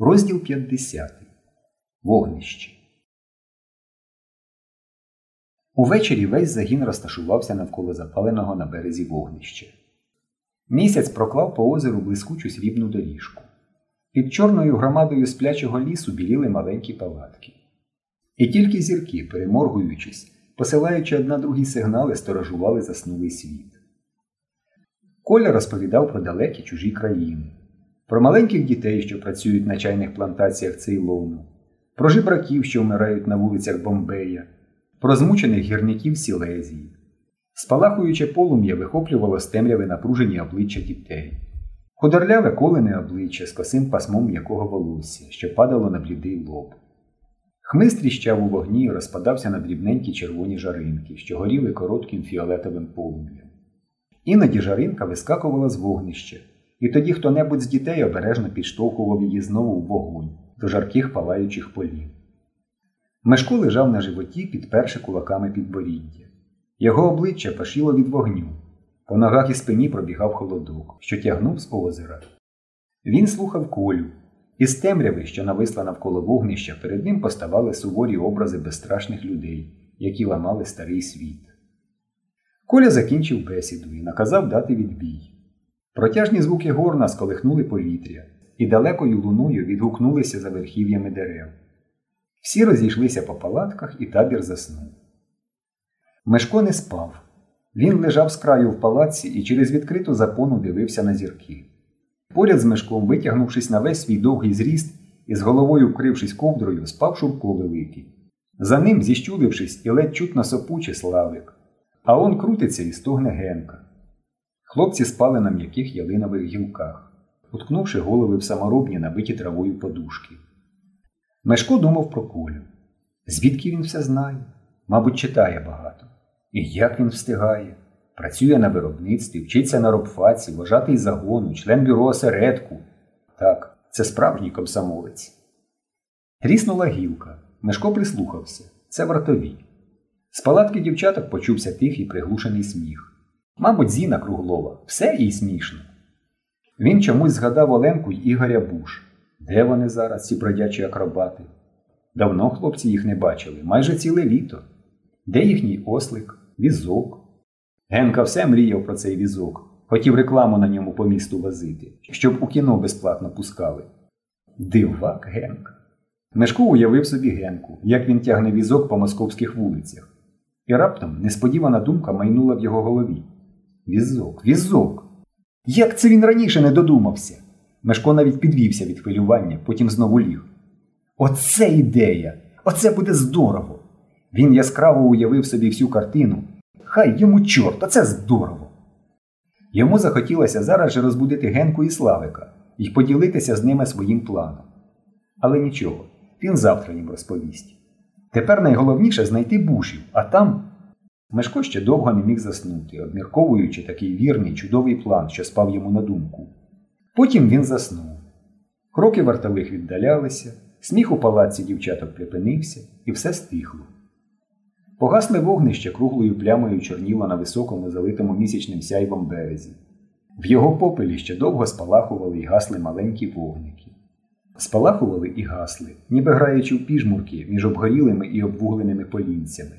Розділ 50. Вогнище. Увечері весь загін розташувався навколо запаленого на березі вогнища. Місяць проклав по озеру блискучу срібну доріжку. Під чорною громадою сплячого лісу біліли маленькі палатки. І тільки зірки, переморгуючись, посилаючи одна другій сигнали, сторожували заснулий світ. Коля розповідав про далекі чужі країни, про маленьких дітей, що працюють на чайних плантаціях Цейлону, про жебраків, що вмирають на вулицях Бомбея, про змучених гірників Сілезії. Спалахуюче полум'я вихоплювало з темряви напружені обличчя дітей. Худорляве колене обличчя з косим пасмом м'якого волосся, що падало на блідий лоб. Хмиз тріщав у вогні і розпадався на дрібненькі червоні жаринки, що горіли коротким фіолетовим полум'ям. Іноді жаринка вискакувала з вогнища, і тоді хто-небудь з дітей обережно підштовхував її знову в вогонь до жарких палаючих полів. Мешко лежав на животі, підперши кулаками підборіддя. Його обличчя пашіло від вогню. По ногах і спині пробігав холодок, що тягнув з озера. Він слухав колю, із темряви, що нависла навколо вогнища, перед ним поставали суворі образи безстрашних людей, які ламали старий світ. Коля закінчив бесіду і наказав дати відбій. Протяжні звуки горна сколихнули повітря і далекою луною відгукнулися за верхів'ями дерев. Всі розійшлися по палатках, і табір заснув. Мешко не спав. Він лежав з краю в палаці і через відкриту запону дивився на зірки. Поряд з мешком, витягнувшись на весь свій довгий зріст і з головою вкрившись ковдрою, спав Шурко Великий. За ним, зіщулившись і ледь чутно сопуче славик. А он крутиться і стогне Генка. Хлопці спали на м'яких ялинових гілках, уткнувши голови в саморобні, набиті травою подушки. Мешко думав про колю. Звідки він все знає? Мабуть, читає багато. І як він встигає? Працює на виробництві, вчиться на робфаці, вважатий загону, член бюро осередку. Так, це справжній комсомолець. Тріснула гілка. Мешко прислухався. Це вартові. З палатки дівчаток почувся тихий приглушений сміх. Мабуть, Зіна Круглова. Все їй смішно. Він чомусь згадав Оленку й Ігоря Буш. Де вони зараз, ці бродячі акробати? Давно хлопці їх не бачили, майже ціле літо. Де їхній ослик, візок? Генка все мріяв про цей візок, хотів рекламу на ньому по місту возити, щоб у кіно безплатно пускали. Дивак Генка. Мешко уявив собі Генку, як він тягне візок по московських вулицях. І раптом несподівана думка майнула в його голові. Візок, візок. Як це він раніше не додумався? Мешко навіть підвівся від хвилювання, потім знову ліг. Оце ідея! Оце буде здорово! Він яскраво уявив собі всю картину. Хай йому чорт, оце здорово! Йому захотілося зараз же розбудити Генку і Славика і поділитися з ними своїм планом. Але нічого, він завтра їм розповість. Тепер найголовніше знайти бушів, а там. Мешко ще довго не міг заснути, обмірковуючи такий вірний, чудовий план, що спав йому на думку. Потім він заснув. Кроки вартових віддалялися, сміх у палаці дівчаток припинився, і все стихло. Погасле вогнище круглою плямою чорніло на високому, залитому місячним сяйвом березі. В його попелі ще довго спалахували й гасли маленькі вогники. Спалахували і гасли, ніби граючи в піжмурки між обгорілими і обвугленими полінцями.